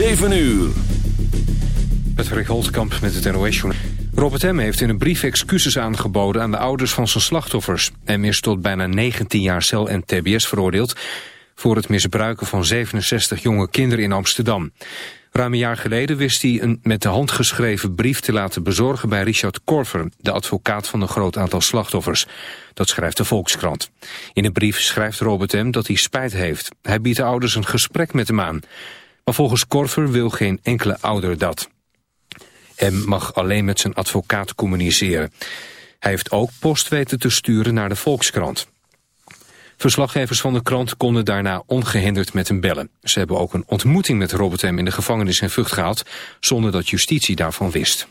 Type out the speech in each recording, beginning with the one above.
7 uur. Patrick Holtkamp met het NOS-journaal. Robert M. heeft in een brief excuses aangeboden aan de ouders van zijn slachtoffers. M. is tot bijna 19 jaar cel en tbs veroordeeld... voor het misbruiken van 67 jonge kinderen in Amsterdam. Ruim een jaar geleden wist hij een met de hand geschreven brief te laten bezorgen bij Richard Korver, de advocaat van een groot aantal slachtoffers. Dat schrijft de Volkskrant. In een brief schrijft Robert M. dat hij spijt heeft. Hij biedt de ouders een gesprek met hem aan. Maar volgens Korver wil geen enkele ouder dat. M mag alleen met zijn advocaat communiceren. Hij heeft ook post weten te sturen naar de Volkskrant. Verslaggevers van de krant konden daarna ongehinderd met hem bellen. Ze hebben ook een ontmoeting met Robert M. in de gevangenis in Vught gehad... zonder dat justitie daarvan wist.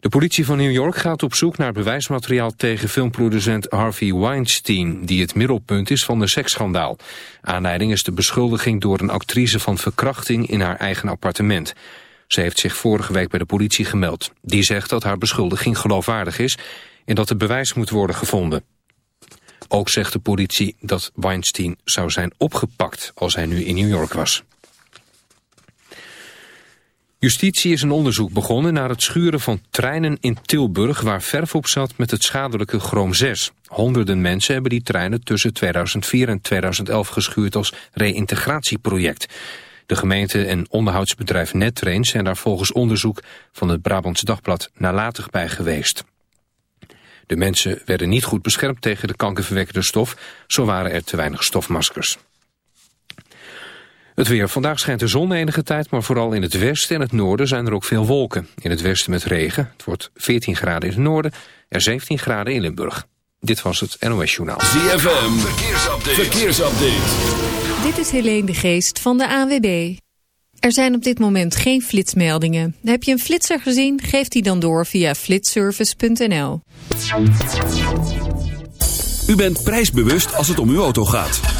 De politie van New York gaat op zoek naar bewijsmateriaal tegen filmproducent Harvey Weinstein, die het middelpunt is van de seksschandaal. Aanleiding is de beschuldiging door een actrice van verkrachting in haar eigen appartement. Ze heeft zich vorige week bij de politie gemeld. Die zegt dat haar beschuldiging geloofwaardig is en dat er bewijs moet worden gevonden. Ook zegt de politie dat Weinstein zou zijn opgepakt als hij nu in New York was. Justitie is een onderzoek begonnen naar het schuren van treinen in Tilburg... waar verf op zat met het schadelijke chroom 6. Honderden mensen hebben die treinen tussen 2004 en 2011 geschuurd als reïntegratieproject. De gemeente en onderhoudsbedrijf Nettrain zijn daar volgens onderzoek van het Brabants Dagblad nalatig bij geweest. De mensen werden niet goed beschermd tegen de kankerverwekkende stof, zo waren er te weinig stofmaskers. Het weer. Vandaag schijnt de zon enige tijd, maar vooral in het westen en het noorden zijn er ook veel wolken. In het westen met regen. Het wordt 14 graden in het noorden en 17 graden in Limburg. Dit was het NOS Journaal. ZFM. Verkeersupdate. Verkeersupdate. Dit is Helene de Geest van de ANWB. Er zijn op dit moment geen flitsmeldingen. Heb je een flitser gezien? Geef die dan door via flitservice.nl. U bent prijsbewust als het om uw auto gaat.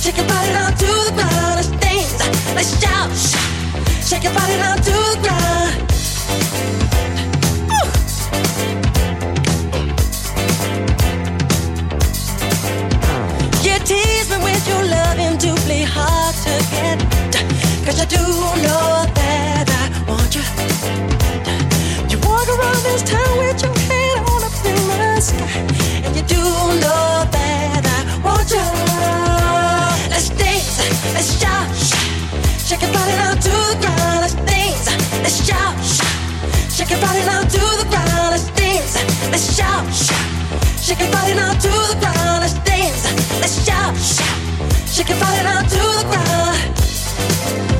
Shake your body. Let's. Shake your body the. You tease me with your hard to get. Cause you do know that I want you. You walk around this town with your head up in the sky. And you do know let's shout, shake your body down to the ground. Let's dance, let's shout, shake your body down to the ground. Let's dance, let's shout, shake your body down to the ground. Let's dance, let's shout, shake your body down to the ground.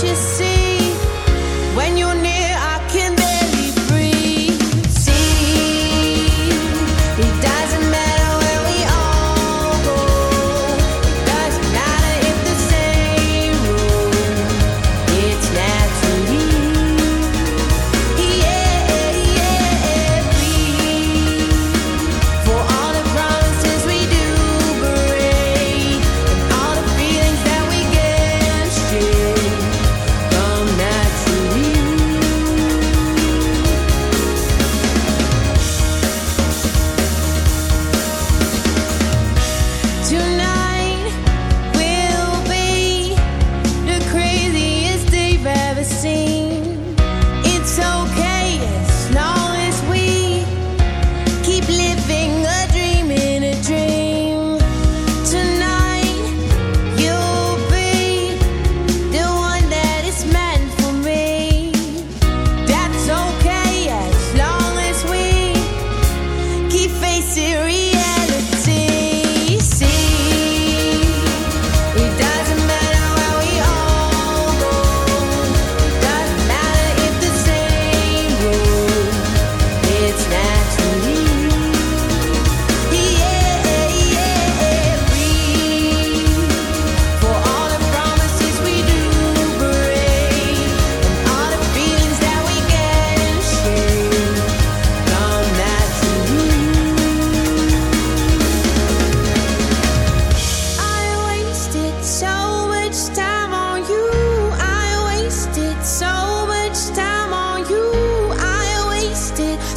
you see?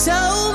so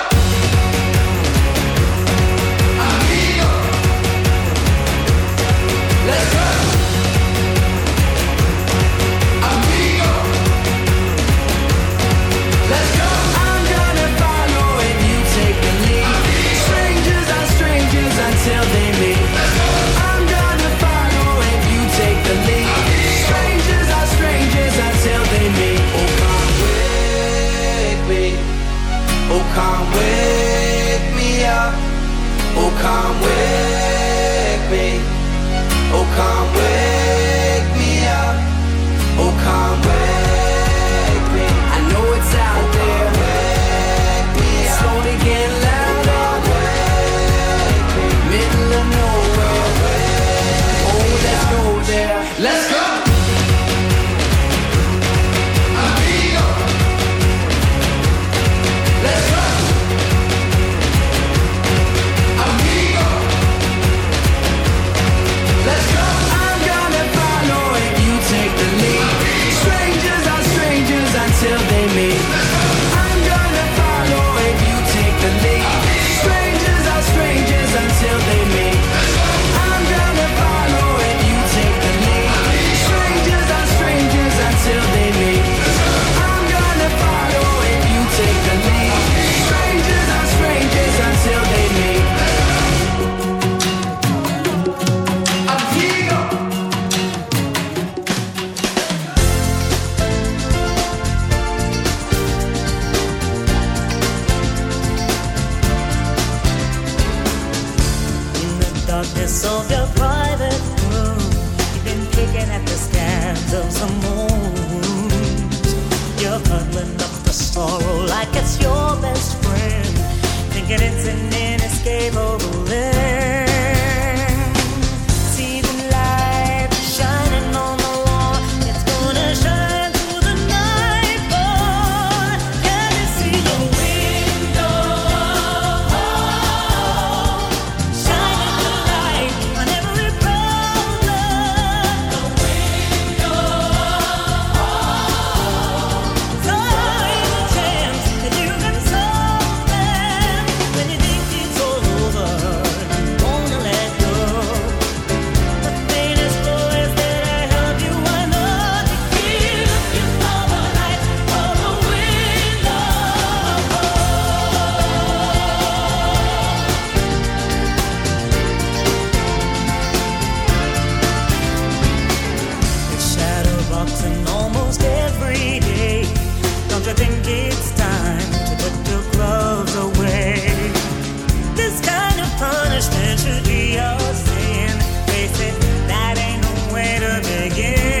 Oh, come again.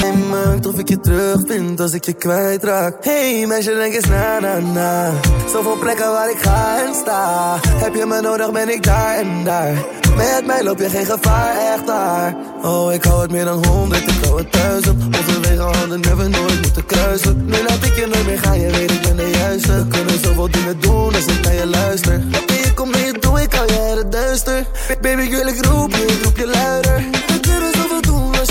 Maakt of ik je terug vind als ik je kwijtraak. Hey meisje, denk eens na na na. Zoveel plekken waar ik ga en sta. Heb je me nodig, ben ik daar en daar. Met mij loop je geen gevaar, echt daar. Oh, ik hou het meer dan honderd, ik hou het duizend. Onze wegen hadden never nooit moeten kruisen. Nu laat ik je nooit meer gaan, je weet ik ben de juiste. We kunnen zoveel dingen doen als ik naar je luister. Oké, je komt mee, doe ik uit het duister. Baby, ik roep je, ik roep je luider.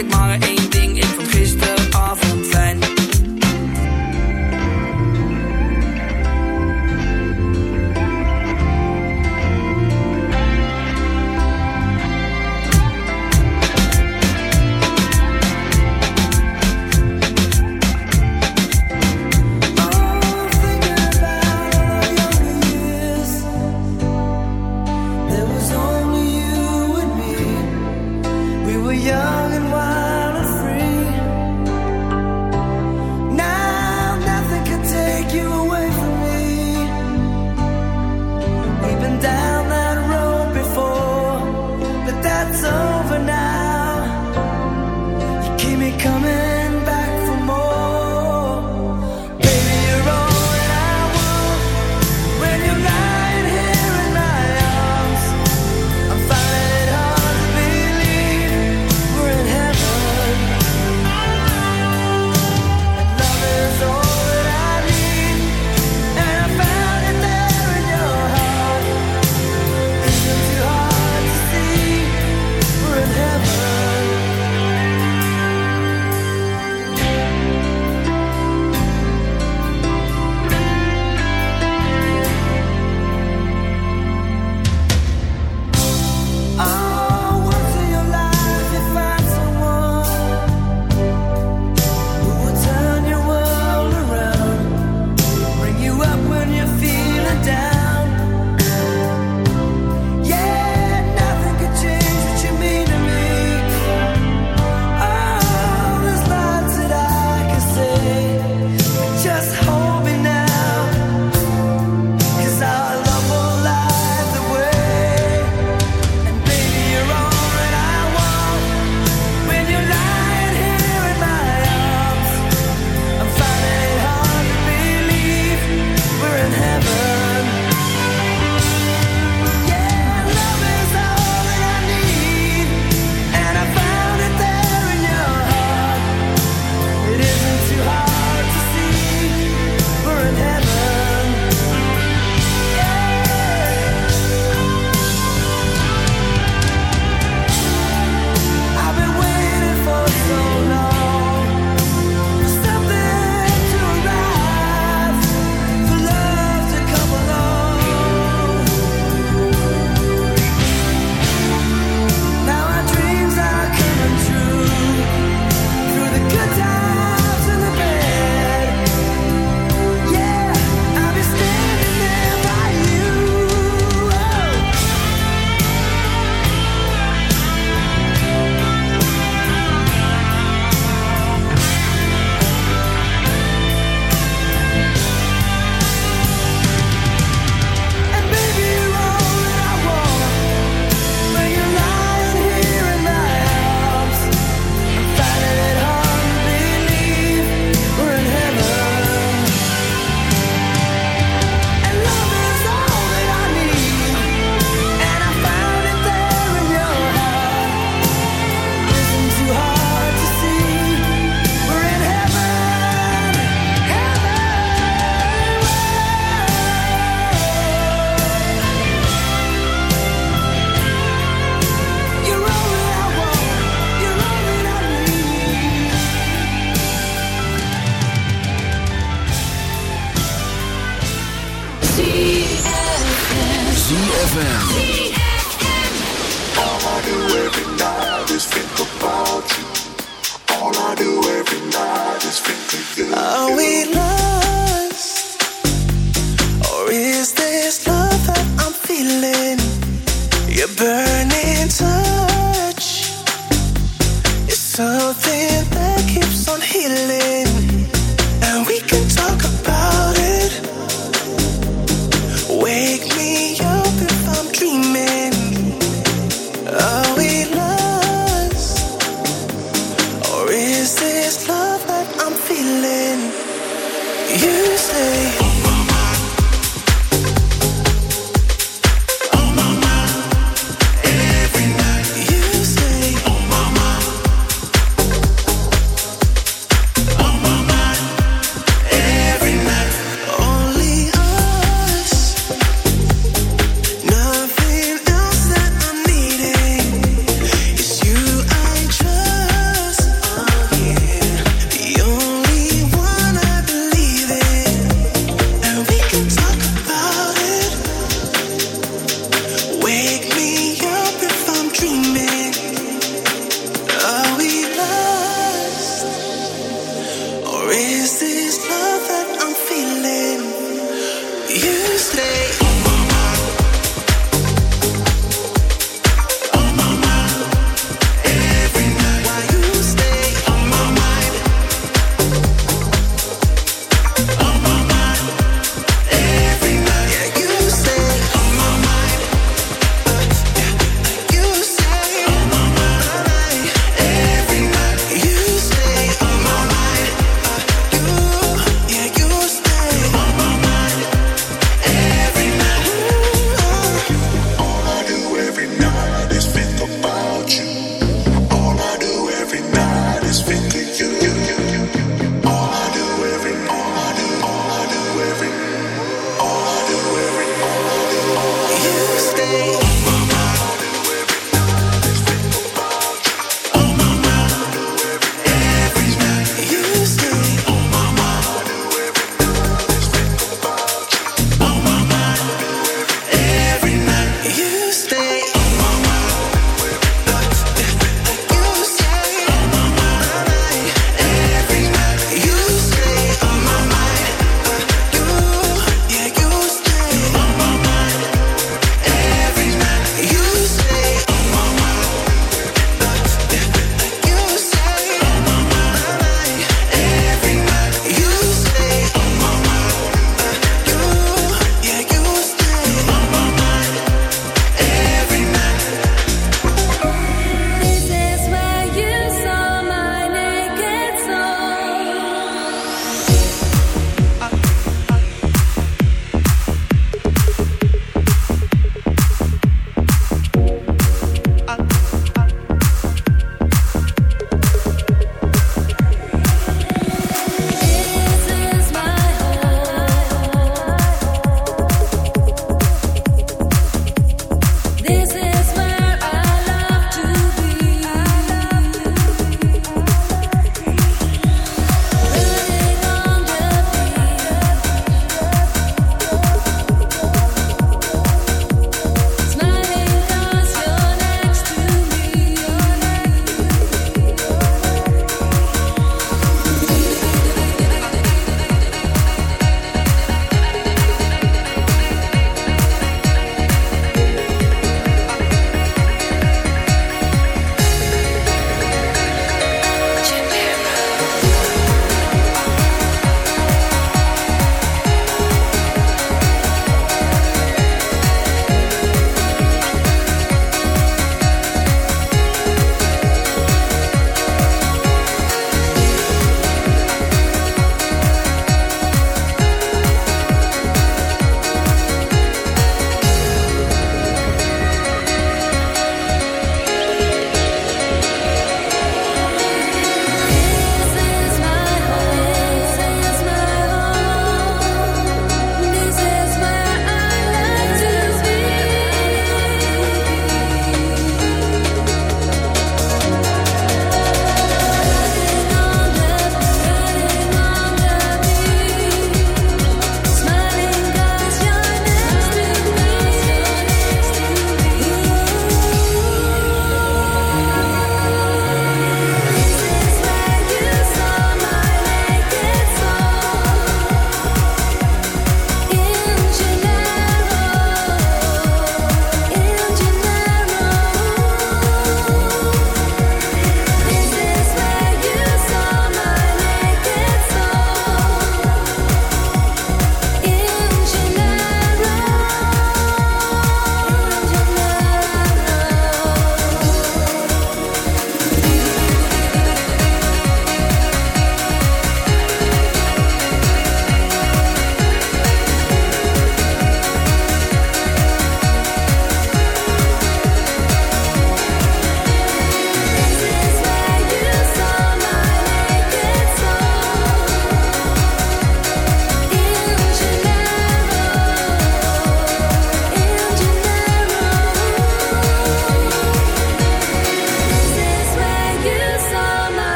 ik maar één